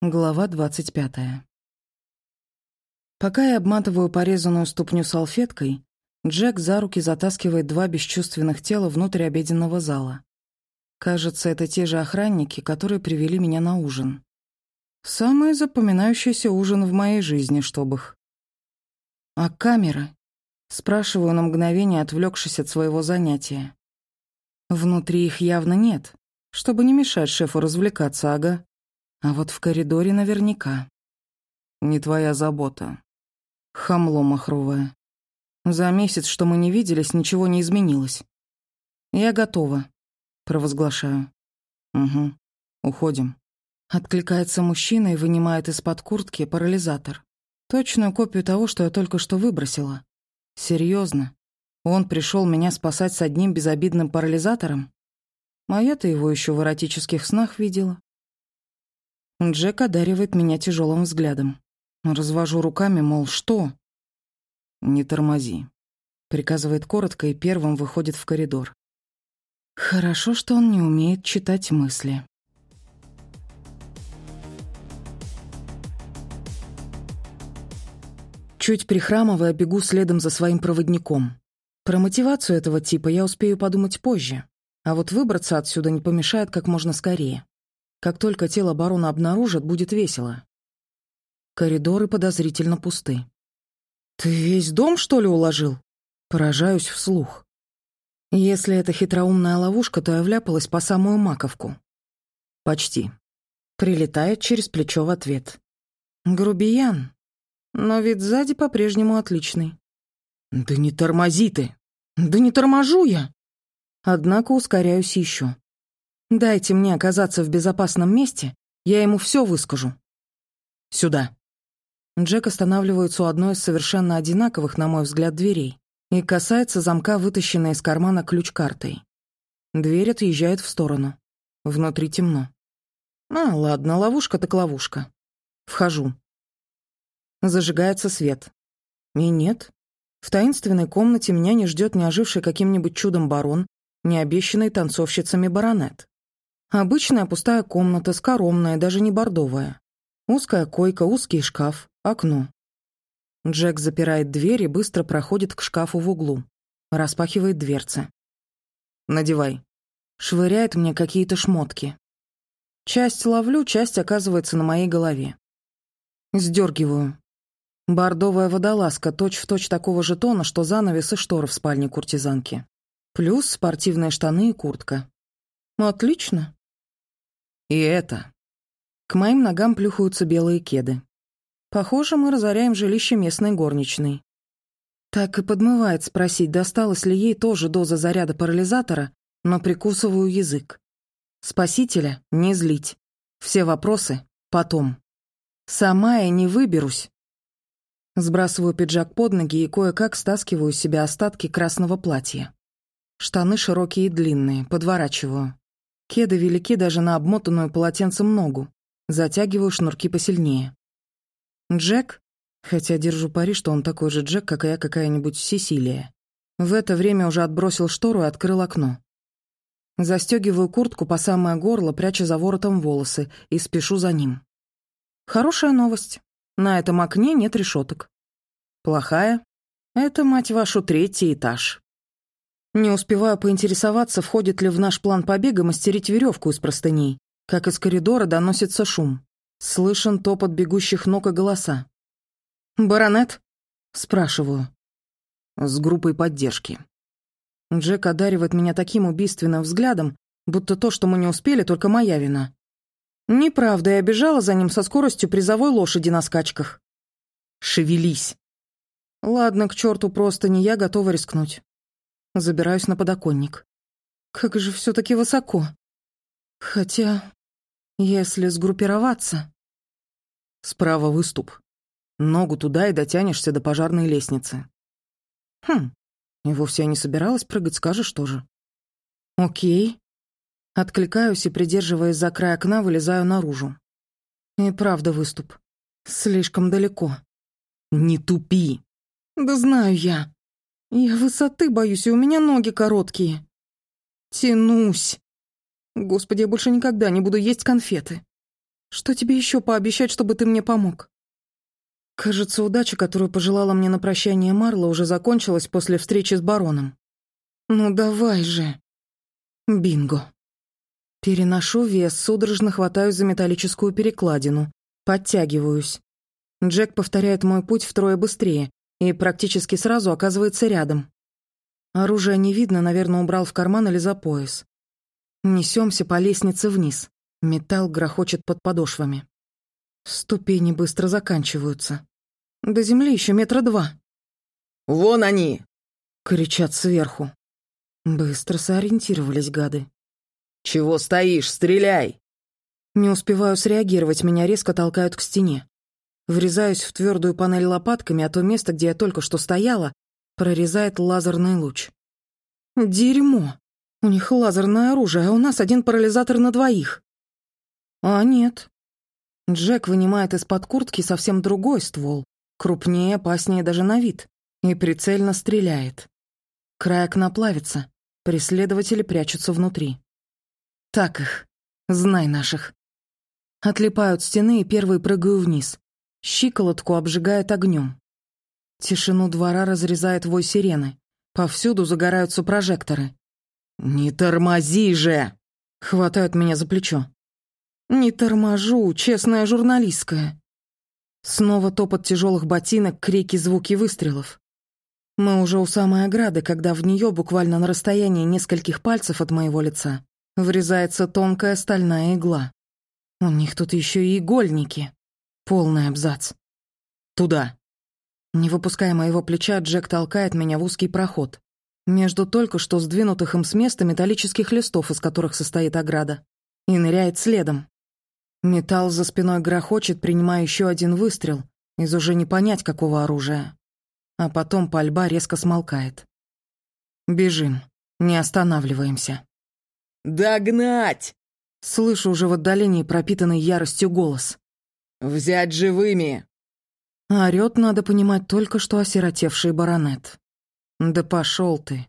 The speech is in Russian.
Глава двадцать пятая. Пока я обматываю порезанную ступню салфеткой, Джек за руки затаскивает два бесчувственных тела внутрь обеденного зала. Кажется, это те же охранники, которые привели меня на ужин. Самый запоминающийся ужин в моей жизни, чтоб их. «А камеры?» — спрашиваю на мгновение, отвлекшись от своего занятия. Внутри их явно нет, чтобы не мешать шефу развлекаться, ага. А вот в коридоре наверняка. Не твоя забота. Хамло махровое. За месяц, что мы не виделись, ничего не изменилось. Я готова, провозглашаю. Угу. Уходим. Откликается мужчина и вынимает из-под куртки парализатор. Точную копию того, что я только что выбросила. Серьезно. Он пришел меня спасать с одним безобидным парализатором? А я-то его еще в эротических снах видела. Джек одаривает меня тяжелым взглядом. Развожу руками, мол, что? «Не тормози», — приказывает коротко и первым выходит в коридор. Хорошо, что он не умеет читать мысли. Чуть прихрамывая, бегу следом за своим проводником. Про мотивацию этого типа я успею подумать позже, а вот выбраться отсюда не помешает как можно скорее. Как только тело барона обнаружат, будет весело. Коридоры подозрительно пусты. «Ты весь дом, что ли, уложил?» Поражаюсь вслух. Если это хитроумная ловушка, то я вляпалась по самую маковку. «Почти». Прилетает через плечо в ответ. «Грубиян. Но вид сзади по-прежнему отличный». «Да не тормози ты!» «Да не торможу я!» Однако ускоряюсь еще. Дайте мне оказаться в безопасном месте, я ему все выскажу. Сюда. Джек останавливается у одной из совершенно одинаковых, на мой взгляд, дверей и касается замка, вытащенной из кармана ключ-картой. Дверь отъезжает в сторону. Внутри темно. А, ладно, ловушка так ловушка. Вхожу. Зажигается свет. И нет. В таинственной комнате меня не ждет не оживший каким-нибудь чудом барон, не обещанный танцовщицами баронет. Обычная пустая комната, скоромная, даже не бордовая. Узкая койка, узкий шкаф, окно. Джек запирает дверь и быстро проходит к шкафу в углу. Распахивает дверцы. «Надевай». Швыряет мне какие-то шмотки. Часть ловлю, часть оказывается на моей голове. Сдергиваю. Бордовая водолазка, точь-в-точь точь такого же тона, что занавес и шторы в спальне куртизанки. Плюс спортивные штаны и куртка. Отлично. И это. К моим ногам плюхаются белые кеды. Похоже, мы разоряем жилище местной горничной. Так и подмывает спросить, досталась ли ей тоже доза заряда парализатора, но прикусываю язык. Спасителя не злить. Все вопросы потом. Сама я не выберусь. Сбрасываю пиджак под ноги и кое-как стаскиваю с себя остатки красного платья. Штаны широкие и длинные, подворачиваю. Кеды велики даже на обмотанную полотенцем ногу. Затягиваю шнурки посильнее. Джек, хотя держу пари, что он такой же Джек, как и я какая-нибудь Сесилия, в это время уже отбросил штору и открыл окно. Застегиваю куртку по самое горло, пряча за воротом волосы, и спешу за ним. Хорошая новость. На этом окне нет решеток. Плохая. Это, мать вашу, третий этаж. Не успеваю поинтересоваться, входит ли в наш план побега мастерить веревку из простыней, как из коридора доносится шум. Слышен топот бегущих ног и голоса. «Баронет?» — спрашиваю. С группой поддержки. Джек одаривает меня таким убийственным взглядом, будто то, что мы не успели, только моя вина. Неправда, я бежала за ним со скоростью призовой лошади на скачках. «Шевелись!» Ладно, к черту просто не я готова рискнуть. Забираюсь на подоконник. Как же все таки высоко. Хотя, если сгруппироваться... Справа выступ. Ногу туда и дотянешься до пожарной лестницы. Хм, и вовсе я не собиралась прыгать, скажешь тоже. Окей. Откликаюсь и, придерживаясь за край окна, вылезаю наружу. И правда выступ. Слишком далеко. Не тупи. Да знаю я. Я высоты боюсь, и у меня ноги короткие. Тянусь. Господи, я больше никогда не буду есть конфеты. Что тебе еще пообещать, чтобы ты мне помог? Кажется, удача, которую пожелала мне на прощание Марла, уже закончилась после встречи с бароном. Ну давай же. Бинго. Переношу вес, судорожно хватаюсь за металлическую перекладину. Подтягиваюсь. Джек повторяет мой путь втрое быстрее и практически сразу оказывается рядом. Оружие не видно, наверное, убрал в карман или за пояс. Несемся по лестнице вниз. Металл грохочет под подошвами. Ступени быстро заканчиваются. До земли еще метра два. «Вон они!» — кричат сверху. Быстро сориентировались гады. «Чего стоишь? Стреляй!» Не успеваю среагировать, меня резко толкают к стене. Врезаюсь в твердую панель лопатками, а то место, где я только что стояла, прорезает лазерный луч. Дерьмо! У них лазерное оружие, а у нас один парализатор на двоих. А нет. Джек вынимает из-под куртки совсем другой ствол, крупнее, опаснее даже на вид, и прицельно стреляет. Край окна плавится, преследователи прячутся внутри. Так их, знай наших. Отлипаю от стены и первый прыгаю вниз. Щиколотку обжигает огнем. Тишину двора разрезает вой сирены. Повсюду загораются прожекторы. «Не тормози же!» Хватают меня за плечо. «Не торможу, честная журналистская». Снова топот тяжелых ботинок, крики, звуки выстрелов. Мы уже у самой ограды, когда в нее буквально на расстоянии нескольких пальцев от моего лица врезается тонкая стальная игла. У них тут еще и игольники. Полный абзац. Туда. Не выпуская моего плеча, Джек толкает меня в узкий проход. Между только что сдвинутых им с места металлических листов, из которых состоит ограда. И ныряет следом. Металл за спиной грохочет, принимая еще один выстрел, из уже не понять какого оружия. А потом пальба резко смолкает. Бежим, не останавливаемся. «Догнать!» Слышу уже в отдалении пропитанный яростью голос. «Взять живыми!» Орёт, надо понимать, только что осиротевший баронет. «Да пошел ты!»